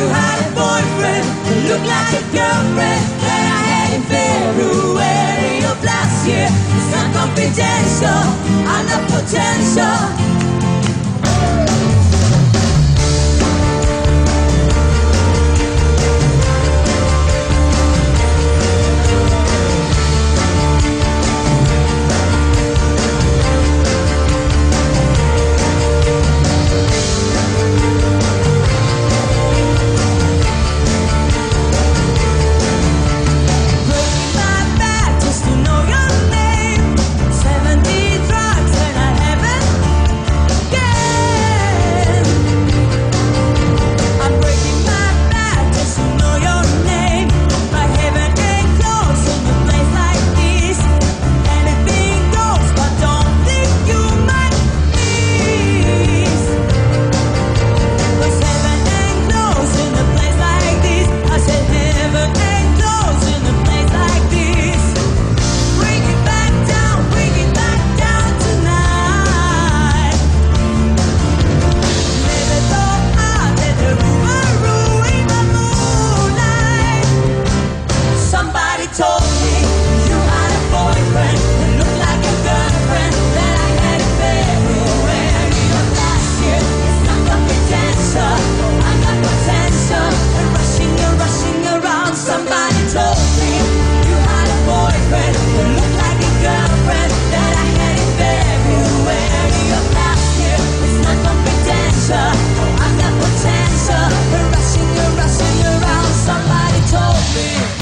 You had a boyfriend who looked like a girlfriend that I had in February of last year. It's not confidential,